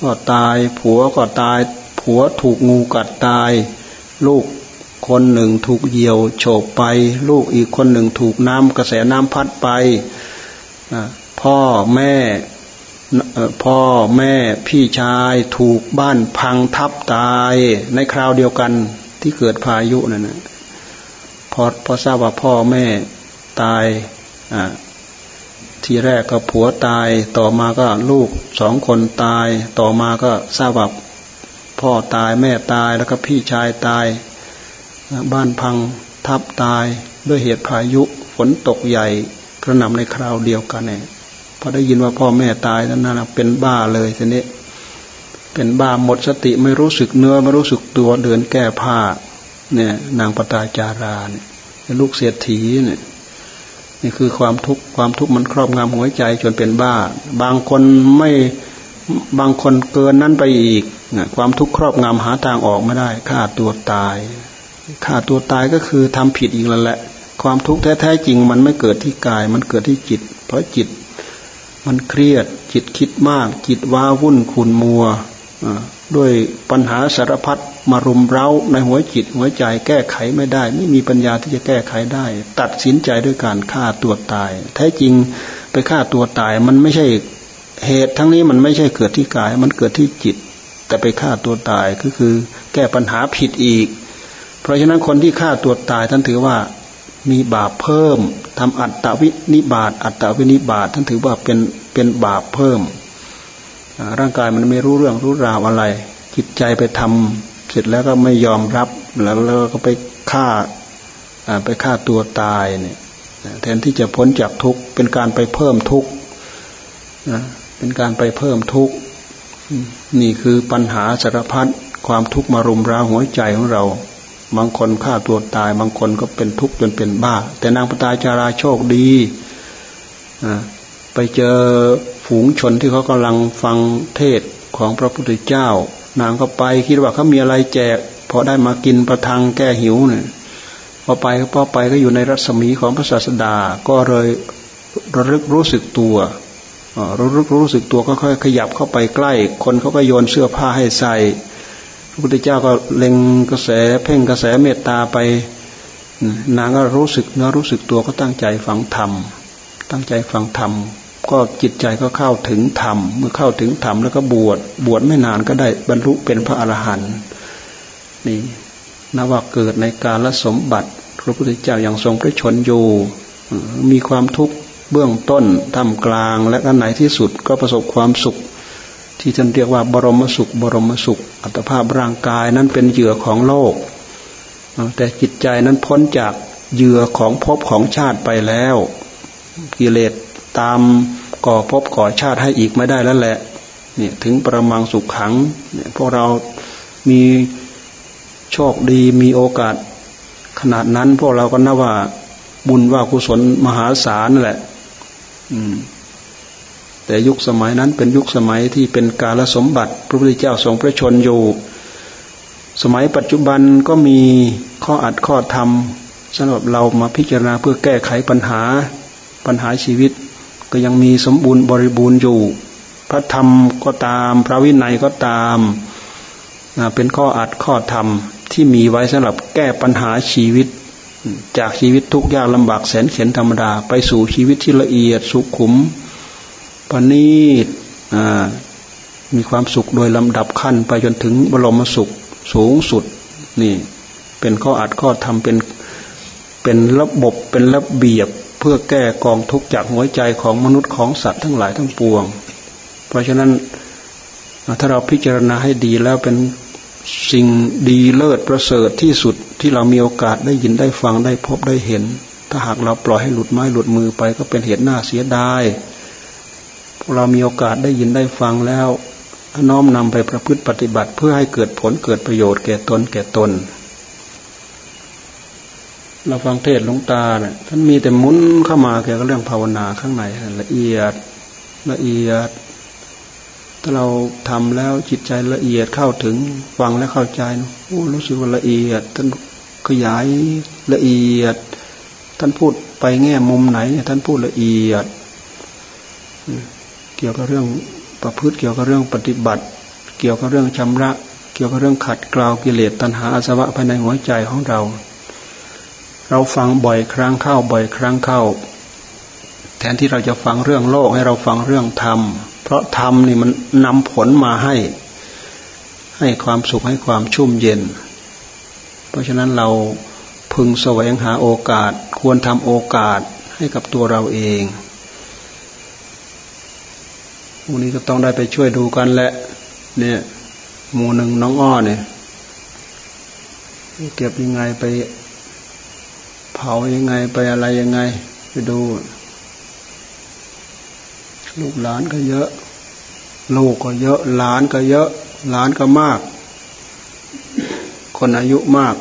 ก็ตาย ผัวก็ตาย ผัวถูกงูกัดตาย ลูก คนหนึ่งถูกเหยี่ยวโฉบไป ลูกอีกคนหนึ่งถูกน้ำกระแสน้ำพัดไปพ่อแม่พ่อแม่พี่ชายถูกบ้านพังทับตายในคราวเดียวกันที่เกิดพายุนั่นนะพอพอทราบว่าพ่อแม่ตายทีแรกก็ผัวตายต่อมาก็ลูกสองคนตาย ต่อมาก็ทราบว่าพ่อตายแม่ตายแล้วก็พี่ชายตาย บ้านพังทับตายด้วยเหตุพายุฝนตกใหญ่กระหน่ำในคราวเดียวกันเนี่ยพอได้ยินว่าพ่อแม่ตายนั้นนะเป็นบ้าเลยทีนี้เป็นบ้าหมดสติไม่รู้สึกเนื้อไม่รู้สึกตัวเดินแก้ผ้า เนี่ย นางปตาจาราเนี่ยลูกเสียถีเนี่ยนี่คือความทุกข์ความทุกข์มันครอบงำหัวใจจนเป็นบ้า บางคนไม่บางคนเกินนั้นไปอีกความทุกข์ครอบงำหาทางออกไม่ได้ฆ่าตัวตาย ฆ่าตัวตายก็คือทำผิดอีกแล้วแหละ ความทุกข์แท้ๆจริง มันไม่เกิดที่กาย มันเกิดที่จิต เพราะจิต มันเครียด จิตคิดมาก จิตว้าวุ่นขุนมัวด้วยปัญหาสารพัดมารุมเร้าในหัวจิตหัวใจแก้ไขไม่ได้ ไม่มีปัญญาที่จะแก้ไขได้ ตัดสินใจด้วยการฆ่าตัวตาย แท้จริงไปฆ่าตัวตายมันไม่ใช่เหตุทั้งนี้มันไม่ใช่เกิดที่กาย มันเกิดที่จิต แต่ไปฆ่าตัวตายก็คือ แก้ปัญหาผิดอีก เพราะฉะนั้นคนที่ฆ่าตัวตายท่านถือว่ามีบาปเพิ่มทำอัตตวินิบาตอัตตวินิบาตท่านถือว่าเป็นเป็นบาปเพิ่ม ร่างกายมันไม่รู้เรื่องรู้ราวอะไร จิตใจไปทำเสร็จแล้วก็ไม่ยอมรับแล้วแล้วก็ไปฆ่าไปฆ่าตัวตายเนี่ยแทนที่จะพ้นจากทุกข์เป็นการไปเพิ่มทุกข์เป็นการไปเพิ่มทุกข์นี่คือปัญหาสารพัดความทุกข์มารุมราหัวใจของเรา บางคนฆ่าตัวตาย บางคนก็เป็นทุกข์จนเป็นบ้า แต่นางปตาจาราโชคดีไปเจอฝูงชนที่เขากำลังฟังเทศของพระพุทธเจ้า นางก็ไปคิดว่าเขามีอะไรแจกพอได้มากินประทังแก้หิวเนี่ยพอไปพอไปก็อยู่ในรัศมีของพระศาสดา ก็เลยระลึกรู้สึกตัวรู้รู้รู้สึกตัวก็ค่อยขยับเข้าไปใกล้ คนเขาก็โยนเสื้อผ้าให้ใส่ ระพุทธเจ้าก็เล็งกระแสเพ่งกระแสเมตตาไปนางก็รู้สึกเนื้อรู้สึกตัวก็ตั้งใจฟังธรรม ตั้งใจฟังธรรม ก็จิตใจก็เข้าถึงธรรม เมื่อเข้าถึงธรรมแล้วก็บวชบวชไม่นานก็ได้บรรลุเป็นพระอรหันต์นี่นว่าเกิดในการละสมบัติ พระพุทธเจ้าอย่างทรงพระชนอยู่มีความทุกข์เบื้องต้นทำกลางและอันไหนที่สุดก็ประสบความสุข ที่ท่านเรียกว่าบรมสุข บรมสุข อัตภาพร่างกายนั้นเป็นเหยื่อของโลก แต่จิตใจนั้นพ้นจากเหยื่อของภพของชาติไปแล้ว กิเลสตามก่อภพก่อชาติให้อีกไม่ได้แล้วแหละเนี่ยถึงประมังสุขขังเนี่ยพวกเรามีโชคดีมีโอกาส ขนาดนั้นพวกเราก็นับว่าบุญว่ากุศลมหาศาลนั่นแหละ อืม แต่ยุคสมัยนั้นเป็นยุคสมัยที่เป็นกาลสมบัติ พระพุทธเจ้าทรงพระชนอยู่ สมัยปัจจุบันก็มีข้ออัดข้อธรรมสำหรับเรามาพิจารณาเพื่อแก้ไขปัญหาปัญหาชีวิต ก็ยังมีสมบูรณ์บริบูรณ์อยู่ พระธรรมก็ตาม พระวินัยก็ตามเป็นข้ออัดข้อธรรมที่มีไว้สำหรับแก้ปัญหาชีวิต จากชีวิตทุกข์ยากลำบากแสนเข็นธรรมดา ไปสู่ชีวิตที่ละเอียดสุขุม ปณีตมีความสุขโดยลำดับขั้น ไปจนถึงบรมสุขสูงสุดนี่เป็นข้ออัดข้อธรรมเป็นเป็นระบบเป็นระเบียบเพื่อแก้กองทุกข์จากหัวใจของมนุษย์ของสัตว์ทั้งหลายทั้งปวง เพราะฉะนั้นถ้าเราพิจารณาให้ดีแล้วเป็นสิ่งดีเลิศประเสริฐที่สุดที่เรามีโอกาสได้ยินได้ฟังได้พบได้เห็น ถ้าหากเราปล่อยให้หลุดไม้หลุดมือไปก็เป็นเหตุหน้าเสียดาย เรามีโอกาสได้ยินได้ฟังแล้ว น้อมนำไปประพฤติปฏิบัติ เพื่อให้เกิดผลเกิดประโยชน์แก่ตนแก่ตน เราฟังเทศหลวงตาเนี่ยท่านมีแต่มุนเข้ามาเกี่ยวกับเรื่องภาวนาข้างในละเอียดละเอียด ถ้าเราทำแล้วจิตใจละเอียดเข้าถึงฟังแล้วเข้าใจโอ้รู้สึกว่าละเอียดท่านขยายละเอียด ท่านพูดไปแง่มุมไหน ท่านพูดละเอียด กี่ยวกับเรื่องประพฤติเกี่ยวกับเรื่องปฏิบัติ เกี่ยวกับเรื่องชำระ เกี่ยวกับเรื่องขัดเกลากิเลสตัณหาอาสวะภายในหัวใจของเรา เราฟังบ่อยครั้งเข้าบ่อยครั้งเข้า แทนที่เราจะฟังเรื่องโลกให้เราฟังเรื่องธรรม เพราะธรรมนี่มันนำผลมาให้ ให้ความสุขให้ความชุ่มเย็น เพราะฉะนั้นเราพึงแสวงหาโอกาส ควรทำโอกาสให้กับตัวเราเอง วันนี้ก็ต้องได้ไปช่วยดูกันแหละ เนี่ยหมู่หนึ่งน้องอ้อเนี่ย เก็บยังไงไป เผายังไงไปอะไรยังไง ไปดู ลูกหลานก็เยอะ ลูกก็เยอะ หลานก็เยอะ หลานก็มาก คนอายุมาก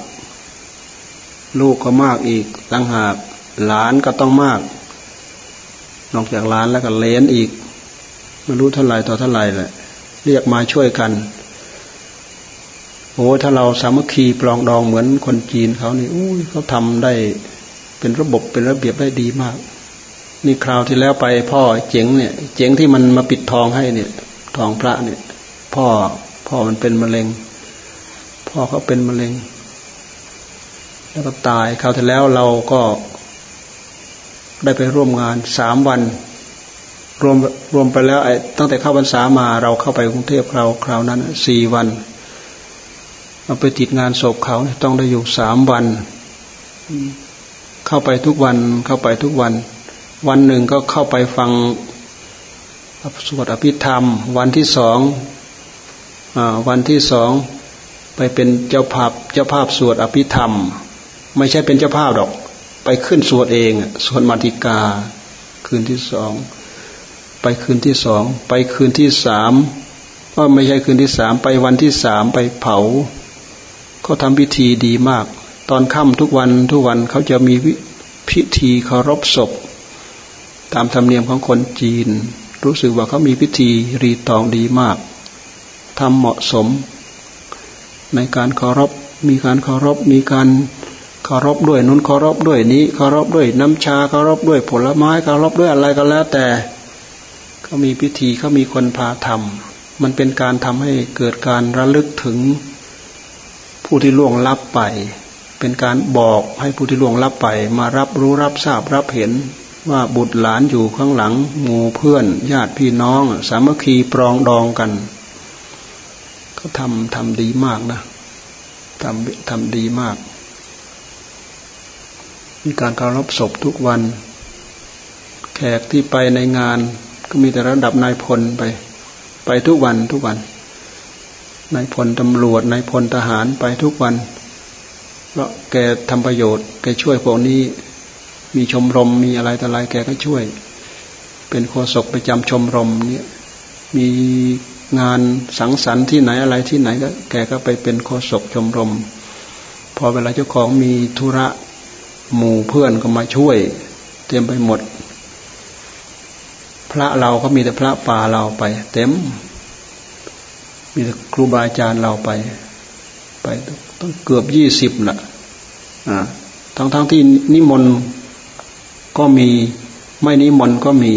ลูกก็มากอีกตั้งหาก หลานก็ต้องมาก นอกจากหลานแล้วก็เลนอีก ไม่รู้เท่าไรต่อเท่าไรแหละ เรียกมาช่วยกัน โอ้ถ้าเราสามัคคีปลองดองเหมือนคนจีนเขานี่อู้เขาทำได้เป็นระบบเป็นระเบียบได้ดีมาก นี่คราวที่แล้วไปพ่อเจ๋งเนี่ย เจ๋งที่มันมาปิดทองให้เนี่ย ทองพระเนี่ย พ่อพ่อมันเป็นมะเร็ง พ่อเขาเป็นมะเร็ง แล้วก็ตายคราวที่แล้วเราก็ได้ไปร่วมงานสามวัน รวมรวมไปแล้วไอ้ตั้งแต่เข้าพรรษามาเราเข้าไปกรุงเทพเราคราวนั้นสี่วันเราไปติดงานศพเขาต้องได้อยู่สามวัน เข้าไปทุกวันเข้าไปทุกวัน วันหนึ่งก็เข้าไปฟังสวดอภิธรรม วันที่สองอวันที่สองไปเป็นเจ้าภาพเจ้าภาพสวดอภิธรรม ไม่ใช่เป็นเจ้าภาพหรอก ไปขึ้นสวดเองสวดมาติกาคืนที่สอง ไปคืนที่สอง ไปคืนที่สามว่าไม่ใช่คืนที่สามไปวันที่สามไปเผา เขาทำพิธีดีมาก ตอนค่ำทุกวันทุกวันเขาจะมีพิธีเคารพศพ ตามธรรมเนียมของคนจีน รู้สึกว่าเขามีพิธีรีตองดีมากทำเหมาะสม ในการเคารพมีการเคารพมีการเคารพด้วยนุนเคารพด้วยนี้เคารพด้วยน้ำชาเคารพด้วยผลไม้เคารพด้วยอะไรก็แล้วแต่ เขามีพิธีเขามีคนพาทำมันเป็นการทำให้เกิดการระลึกถึงผู้ที่ล่วงลับไป เป็นการบอกให้ผู้ที่ล่วงลับไป มารับรู้รับทราบรับเห็นว่าบุตรหลานอยู่ข้างหลังหมู่เพื่อน ญาติพี่น้อง สามัคคีปรองดองกันเขาทำทำดีมากนะทำทำดีมาก มีการเคารพศพทุกวัน แขกที่ไปในงาน ก็มีแต่ระดับนายพลไป ไปทุกวันทุกวันนายพลตำรวจนายพลทหารไปทุกวันเพราะแกทำประโยชน์แกช่วยพวกนี้ มีชมรมมีอะไรแต่อะไรแกก็ช่วย เป็นโฆษกประจำชมรมเนี่ยมีงานสังสรรค์ที่ไหนอะไรที่ไหนก็ แกก็ไปเป็นโฆษกชมรม พอเวลาเจ้าของมีธุระหมู่เพื่อนก็มาช่วย เตรียมไปหมด พระเราก็มีแต่พระป่าเราไป เต็ม มีแต่ครูบาอาจารย์เราไป ไปต้องเกือบยี่สิบละอ่าทั้งทั้งที่นิมนต์ก็มีไม่นิมนต์ก็มี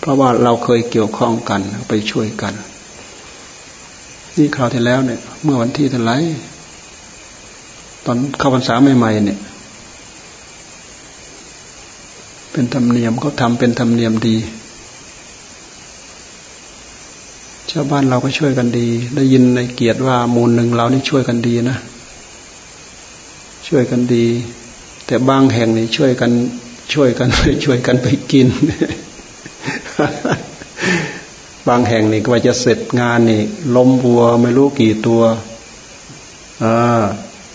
เพราะว่าเราเคยเกี่ยวข้องกันไปช่วยกัน นี่คราวที่แล้วเนี่ย เมื่อวันที่เท่าไรตอนเข้าพรรษาใหม่ๆเนี่ย เป็นธรรมเนียมเขาทำเป็นธรรมเนียมดี ชาวบ้านเราก็ช่วยกันดี ได้ยินในเกียรติว่ามูลหนึ่งเรานี่ช่วยกันดีนะ ช่วยกันดี แต่บางแห่งนี่ช่วยกัน ช่วยกันไปช่วยกันไปกิน บางแห่งนี่กว่าจะเสร็จงานนี่ ล้มวัวไม่รู้กี่ตัวอ่า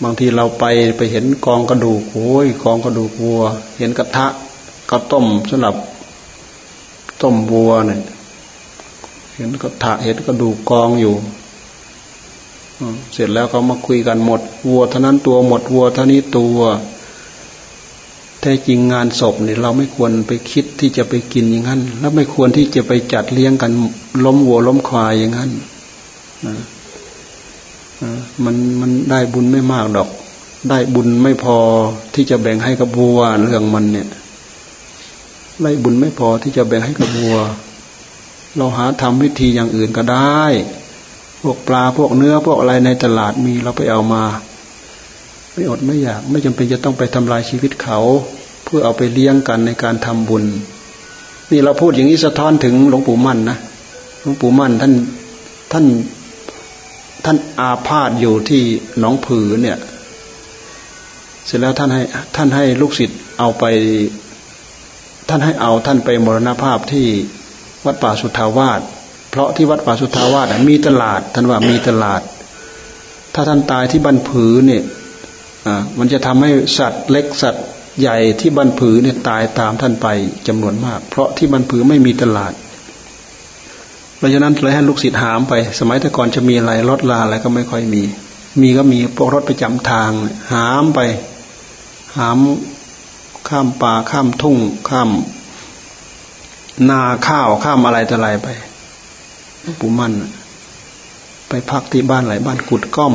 บางทีเราไปไปเห็นกองกระดูกโอ้ยกองกระดูกวัว เห็นกระทะก็ต้มสำหรับต้มวัวเนี่ย เห็นกระทะเห็นกระดูกองอยู่เสร็จแล้วเขามาคุยกันหมด วัวเท่านั้นตัวหมดวัวเท่านี้ตัวแท้จริงงานศพเนี่ยเราไม่ควรไปคิดที่จะไปกินอย่างนั้น แล้วไม่ควรที่จะไปจัดเลี้ยงกันล้มวัวล้มควายอย่างนั้นมันมันได้บุญไม่มากดอก ได้บุญไม่พอที่จะแบ่งให้กับวัวเรื่องมันเนี่ยได้บุญไม่พอที่จะแบ่งให้กับวัว เราหาทำวิธีอย่างอื่นก็ได้ พวกปลาพวกเนื้อพวกอะไรในตลาดมีเราไปเอามา ไม่อดไม่อยาก ไม่จำเป็นจะต้องไปทำลายชีวิตเขา เพื่อเอาไปเลี้ยงกันในการทำบุญ นี่เราพูดอย่างนี้สะท้อนถึงหลวงปู่มั่นนะหลวงปู่มั่นท่านท่านท่านอาพาธอยู่ที่หนองผือเนี่ย เสร็จแล้วท่านให้ท่านให้ลูกศิษย์เอาไป ท่านให้เอาท่านไปมรณภาพที่ วัดป่าสุทาวาสเพราะที่วัดป่าสุทาวาสมีตลาดท่านว่ามีตลาด ถ้าท่านตายที่บันผือเนี่ยมันจะทำให้สัตว์เล็กสัตว์ใหญ่ที่บันผือเนี่ยตายตามท่านไปจำนวนมาก เพราะที่บันผือไม่มีตลาดราะฉะนั้นเลยให้ลูกศิษย์หามไป สมัยแต่ก่อนจะมีอะไรรถลาอะไรก็ไม่ค่อยมี มีก็มีพวกรถประจำทาง หามไป หามข้ามป่าข้ามทุ่ง ข้าม นาข้าวข้ามอะไรต่ออะไรไปปู่มั่น ไปพักที่บ้านหลายบ้านกุดก้อม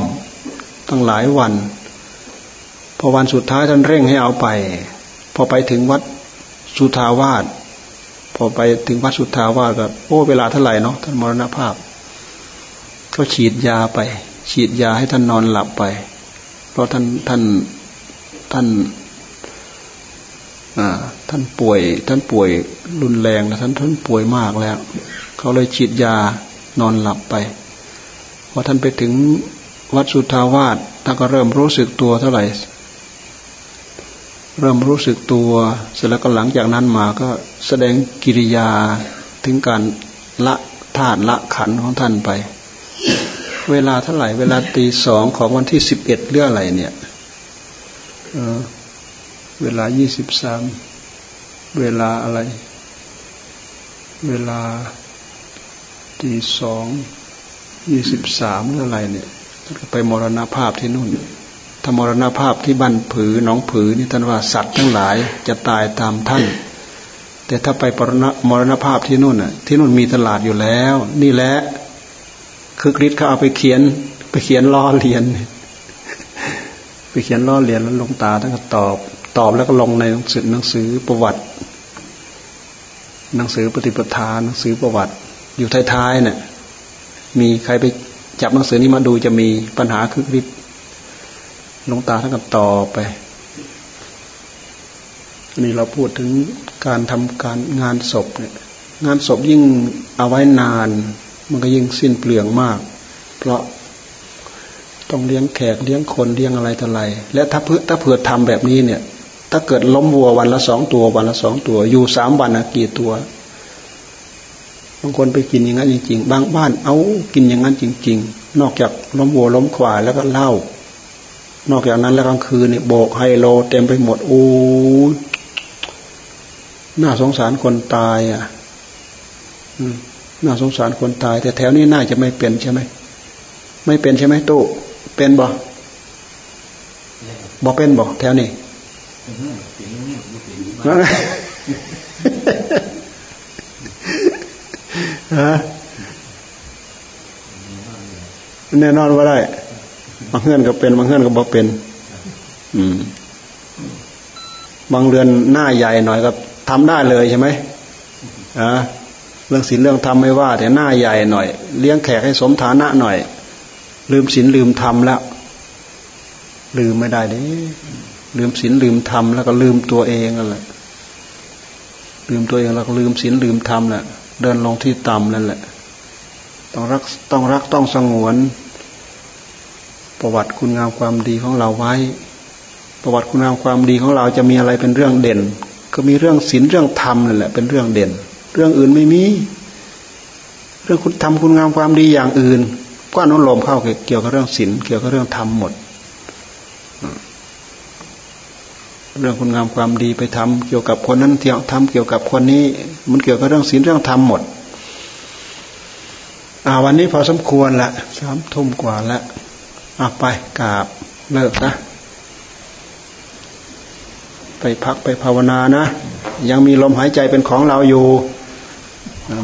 ตั้งหลายวัน พอวันสุดท้ายท่านเร่งให้เอาไป พอไปถึงวัดสุทาวาสพอไปถึงวัดสุทาวาสก็โอ้เวลาเท่าไหร่เนาะท่านมรณภาพ ก็ฉีดยาไป ฉีดยาให้ท่านนอนหลับไป เพราะท่านท่านท่าน ท่านป่วย ท่านป่วยรุนแรงแล้วท่านท่านป่วยมากแล้ว เขาเลยฉีดยานอนหลับไปพอท่านไปถึงวัดสุทาวาสท่านก็เริ่มรู้สึกตัวเท่าไหร่ เริ่มรู้สึกตัว เสร็จแล้วก็หลังจากนั้นมาก็แสดงกิริยาถึงการละธาตุละขันของท่านไป เวลาเท่าไหร่ เวลาตีสองของวันที่สิบเอ็ดเรื่องอะไรเนี่ย เวลายี่สิบสามเวลาอะไร เวลาตีสองยี่สิบสามเรื่ออะไรเนี่ยไปมรณภาพที่นู่นถ้ามรณภาพที่บ้านผือน้องผือนี่ท่านว่าสัตว์ทั้งหลายจะตายตามท่าน แต่ถ้าไปปรณมรณภาพที่นู่นน่ะ ที่นู่นมีตลาดอยู่แล้ว นี่แหละคือกริชเขาเอาไปเขียน ไปเขียนล้อเลียน ไปเขียนล้อเลียนแล้วลงตาท่านก็ตอบ ตอบแล้วก็ลงในหนังสือหนังสือประวัติ หนังสือปฏิปทาหนังสือประวัติ อยู่ท้ายๆเนี่ยมีใครไปจับหนังสือนี้มาดูจะมีปัญหาคือริชลงตาท่านก็ต่อไปนี่เราพูดถึงการทำการงานศพเนี่ย งานศพยิ่งเอาไว้นาน มันก็ยิ่งสิ้นเปลืองมาก เพราะต้องเลี้ยงแขกเลี้ยงคนเลี้ยงอะไรต่ออะไร และถ้าเพื่อถ้าเผื่อทำแบบนี้เนี่ย ถ้าเกิดล้มวัววันละสองตัววันละสองตัว อยู่สามวันนะกี่ตัวบางคนไปกินอย่างนั้นจริงๆ บางบ้านเอากินอย่างนั้นจริง ๆ นอกจากล้มวัวล้มควายแล้วก็เหล่านอกจากนั้นแล้วกลางคืนเนี่ยโบกไฮโลเต็มไปหมดโอ้น่าสงสารคนตายอะน่าสงสารคนตาย แต่แถวนี้น่าจะไม่เป็นใช่ไหมไม่เป็นใช่ไหมตู้เป็นบ่บ่เป็นบ่แถวนี้ ฮะแน่นอนว่าได้บางเฮือนก็เป็นบางเฮือนก็บ่เป็น อืม บางเรือนหน้าใหญ่หน่อยก็ทำได้เลยใช่ไหมอ่าเรื่องศีลเรื่องธรรมไม่ว่า แต่หน้าใหญ่หน่อย เลี้ยงแขกให้สมฐานะหน่อย ลืมศีลลืมธรรมแล้ว ลืมไม่ได้เด้ ลืมศีลลืมธรรมแล้วก็ลืมตัวเองนั่นแหละ ลืมตัวเองแล้วก็ลืมศีลลืมธรรมแหละเดินลงที่ต่ำนั่นแหละ ต้องรักต้องรักต้องสงวน ประวัติคุณงามความดีของเราไว้ ประวัติคุณงามความดีของเราจะมีอะไรเป็นเรื่องเด่น ก็มีเรื่องศีลเรื่องธรรมนั่นแหละ เป็นเรื่องเด่น เรื่องอื่นไม่มี เรื่องคุณทำคุณงามความดีอย่างอื่นก็น้นลมเข้าเกี่ยวกับเรื่องศีลเกี่ยวกับเรื่องธรรมหมด เรื่องคุณงามความดีไปทำเกี่ยวกับคนนั้นเที่ยวทำเกี่ยวกับคนนี้ มันเกี่ยวกับเรื่องศีลเรื่องธรรมหมดอ่าวันนี้พอสมควรละสามทุ่มกว่าล้วอะไปกราบเลิกนะ ไปพักไปภาวนานะ ยังมีลมหายใจเป็นของเราอยู่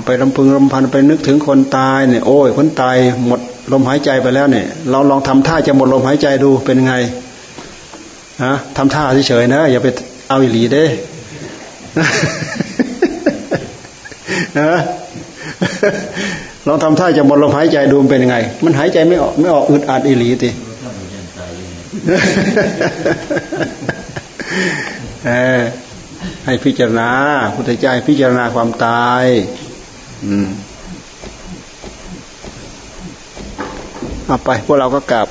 ไปรำพึงรำพันไปนึกถึงคนตายเนี่ยโอ้ยคนตายหมดลมหายใจไปแล้วเนี่ย เราลองทำท่าจะหมดลมหายใจดูเป็นไง ฮะทำท่าเฉยๆนะ อย่าไปเอาอิหลีเด้นะลองทำท่าจะหมดลมหายใจดูเป็นยังไง มันหายใจไม่ออกไม่ออกอึดอัดอิหลีติเออให้พิจารณาพุทธเจ้าพิจารณาความตาย อืมเอาไป พวกเราก็กลับ